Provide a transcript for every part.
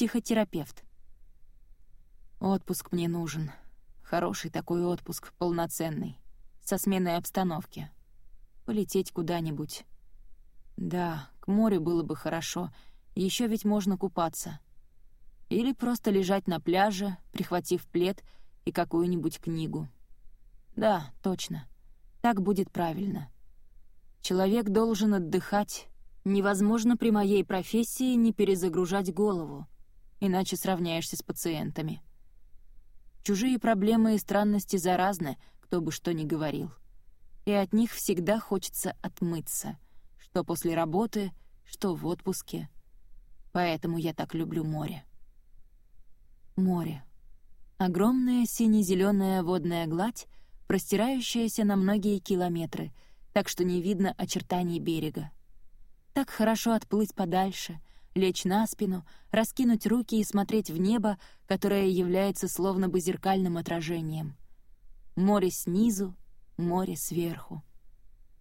психотерапевт. «Отпуск мне нужен. Хороший такой отпуск, полноценный, со сменой обстановки. Полететь куда-нибудь. Да, к морю было бы хорошо, еще ведь можно купаться. Или просто лежать на пляже, прихватив плед и какую-нибудь книгу. Да, точно. Так будет правильно. Человек должен отдыхать. Невозможно при моей профессии не перезагружать голову, иначе сравняешься с пациентами. Чужие проблемы и странности заразны, кто бы что ни говорил. И от них всегда хочется отмыться, что после работы, что в отпуске. Поэтому я так люблю море. Море. Огромная сине-зеленая водная гладь, простирающаяся на многие километры, так что не видно очертаний берега. Так хорошо отплыть подальше, лечь на спину, раскинуть руки и смотреть в небо, которое является словно бы зеркальным отражением. Море снизу, море сверху.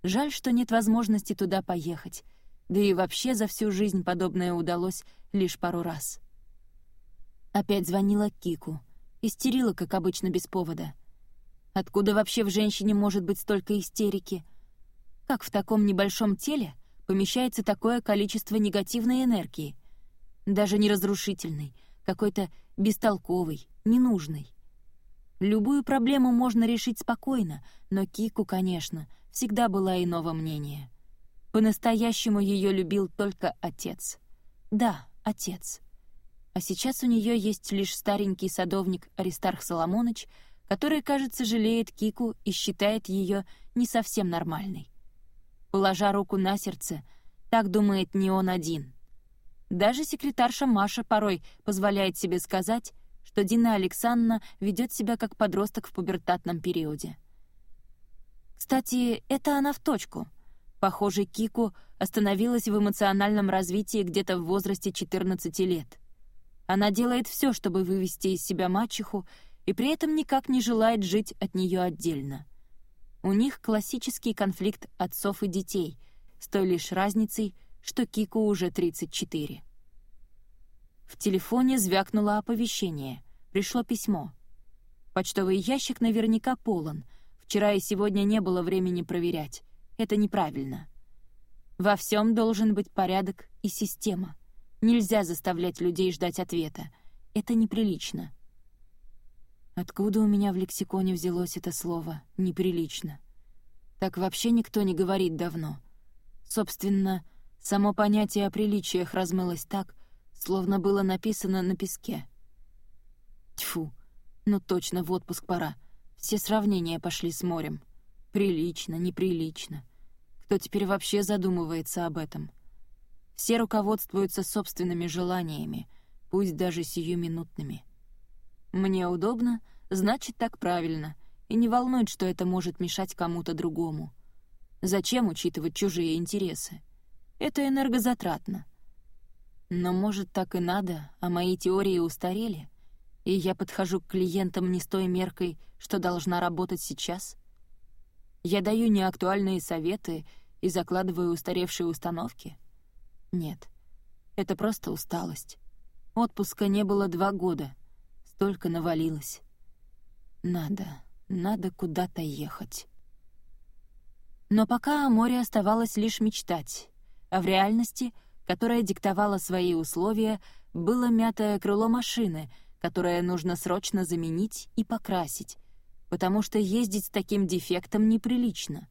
Жаль, что нет возможности туда поехать, да и вообще за всю жизнь подобное удалось лишь пару раз. Опять звонила Кику — Истерила, как обычно, без повода. Откуда вообще в женщине может быть столько истерики? Как в таком небольшом теле помещается такое количество негативной энергии? Даже не разрушительной, какой-то бестолковой, ненужной. Любую проблему можно решить спокойно, но Кику, конечно, всегда была иного мнения. По-настоящему ее любил только отец. Да, отец а сейчас у нее есть лишь старенький садовник Аристарх Соломоныч, который, кажется, жалеет Кику и считает ее не совсем нормальной. Положа руку на сердце, так думает не он один. Даже секретарша Маша порой позволяет себе сказать, что Дина Александровна ведет себя как подросток в пубертатном периоде. Кстати, это она в точку. Похоже, Кику остановилась в эмоциональном развитии где-то в возрасте 14 лет. Она делает все, чтобы вывести из себя мачеху, и при этом никак не желает жить от нее отдельно. У них классический конфликт отцов и детей, с той лишь разницей, что Кику уже 34. В телефоне звякнуло оповещение. Пришло письмо. Почтовый ящик наверняка полон. Вчера и сегодня не было времени проверять. Это неправильно. Во всем должен быть порядок и система. Нельзя заставлять людей ждать ответа. Это неприлично. Откуда у меня в лексиконе взялось это слово «неприлично»? Так вообще никто не говорит давно. Собственно, само понятие о приличиях размылось так, словно было написано на песке. Тьфу, ну точно в отпуск пора. Все сравнения пошли с морем. Прилично, неприлично. Кто теперь вообще задумывается об этом? Все руководствуются собственными желаниями, пусть даже сиюминутными. Мне удобно, значит, так правильно, и не волнует, что это может мешать кому-то другому. Зачем учитывать чужие интересы? Это энергозатратно. Но, может, так и надо, а мои теории устарели, и я подхожу к клиентам не с той меркой, что должна работать сейчас? Я даю неактуальные советы и закладываю устаревшие установки — нет, это просто усталость. Отпуска не было два года. Столько навалилось. Надо, надо куда-то ехать. Но пока о море оставалось лишь мечтать, а в реальности, которая диктовала свои условия, было мятое крыло машины, которое нужно срочно заменить и покрасить, потому что ездить с таким дефектом неприлично.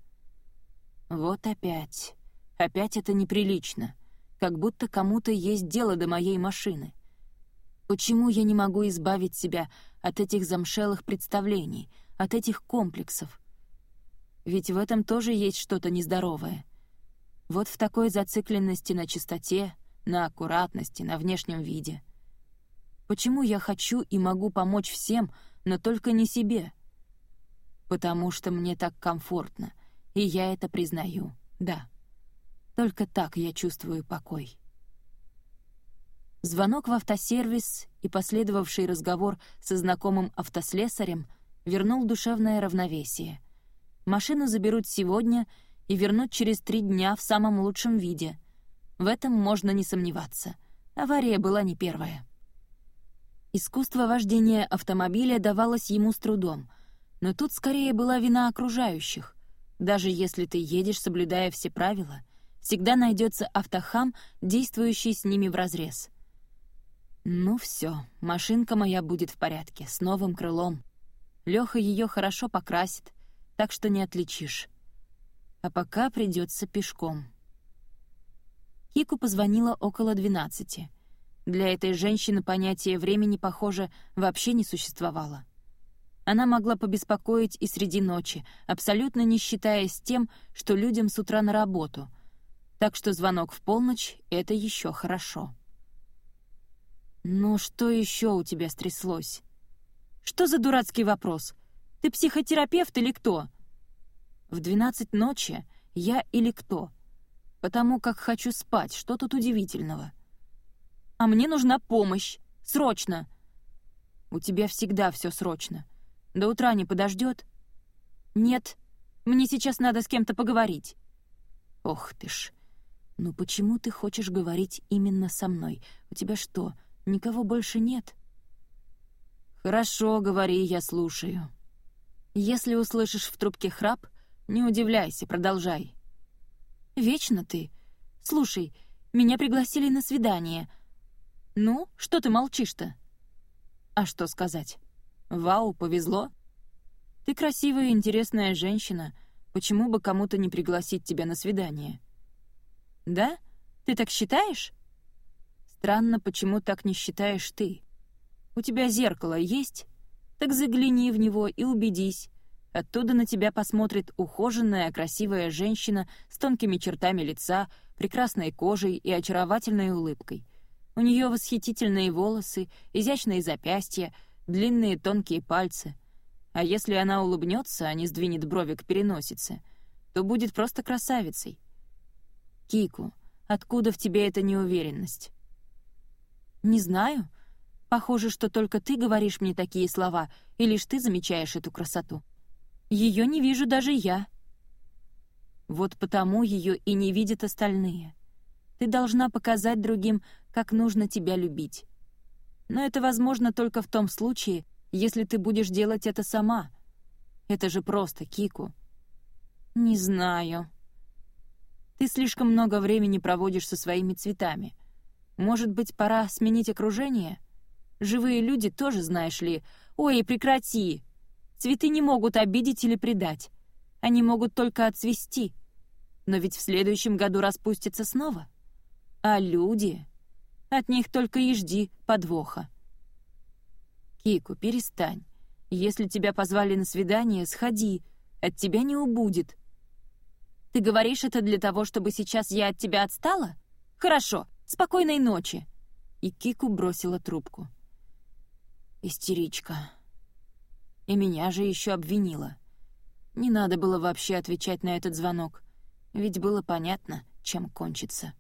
Вот опять. Опять это неприлично как будто кому-то есть дело до моей машины. Почему я не могу избавить себя от этих замшелых представлений, от этих комплексов? Ведь в этом тоже есть что-то нездоровое. Вот в такой зацикленности на чистоте, на аккуратности, на внешнем виде. Почему я хочу и могу помочь всем, но только не себе? Потому что мне так комфортно, и я это признаю, да. Только так я чувствую покой. Звонок в автосервис и последовавший разговор со знакомым автослесарем вернул душевное равновесие. Машину заберут сегодня и вернут через три дня в самом лучшем виде. В этом можно не сомневаться. Авария была не первая. Искусство вождения автомобиля давалось ему с трудом, но тут скорее была вина окружающих. Даже если ты едешь, соблюдая все правила, всегда найдется автохам, действующий с ними вразрез. Ну все, машинка моя будет в порядке, с новым крылом. Леха ее хорошо покрасит, так что не отличишь. А пока придется пешком. Кику позвонила около двенадцати. Для этой женщины понятие времени, похоже, вообще не существовало. Она могла побеспокоить и среди ночи, абсолютно не считаясь тем, что людям с утра на работу. Так что звонок в полночь — это еще хорошо. «Ну что еще у тебя стряслось?» «Что за дурацкий вопрос? Ты психотерапевт или кто?» «В двенадцать ночи я или кто? Потому как хочу спать, что тут удивительного?» а мне нужна помощь. Срочно!» «У тебя всегда все срочно. До утра не подождет?» «Нет, мне сейчас надо с кем-то поговорить». «Ох ты ж! Ну почему ты хочешь говорить именно со мной? У тебя что, никого больше нет?» «Хорошо, говори, я слушаю. Если услышишь в трубке храп, не удивляйся, продолжай». «Вечно ты. Слушай, меня пригласили на свидание, «Ну, что ты молчишь-то?» «А что сказать? Вау, повезло. Ты красивая и интересная женщина. Почему бы кому-то не пригласить тебя на свидание?» «Да? Ты так считаешь?» «Странно, почему так не считаешь ты. У тебя зеркало есть? Так загляни в него и убедись. Оттуда на тебя посмотрит ухоженная, красивая женщина с тонкими чертами лица, прекрасной кожей и очаровательной улыбкой — у нее восхитительные волосы, изящные запястья, длинные тонкие пальцы. А если она улыбнется, а не сдвинет брови к переносице, то будет просто красавицей. Кику, откуда в тебе эта неуверенность? Не знаю. Похоже, что только ты говоришь мне такие слова, и лишь ты замечаешь эту красоту. Ее не вижу даже я. Вот потому ее и не видят остальные. Ты должна показать другим, как нужно тебя любить. Но это возможно только в том случае, если ты будешь делать это сама. Это же просто, Кику. Не знаю. Ты слишком много времени проводишь со своими цветами. Может быть, пора сменить окружение? Живые люди тоже, знаешь ли... Ой, прекрати! Цветы не могут обидеть или предать. Они могут только отцвести. Но ведь в следующем году распустятся снова. — а люди... От них только и жди подвоха. Кику, перестань. Если тебя позвали на свидание, сходи. От тебя не убудет. Ты говоришь это для того, чтобы сейчас я от тебя отстала? Хорошо, спокойной ночи. И Кику бросила трубку. Истеричка. И меня же еще обвинила. Не надо было вообще отвечать на этот звонок, ведь было понятно, чем кончится.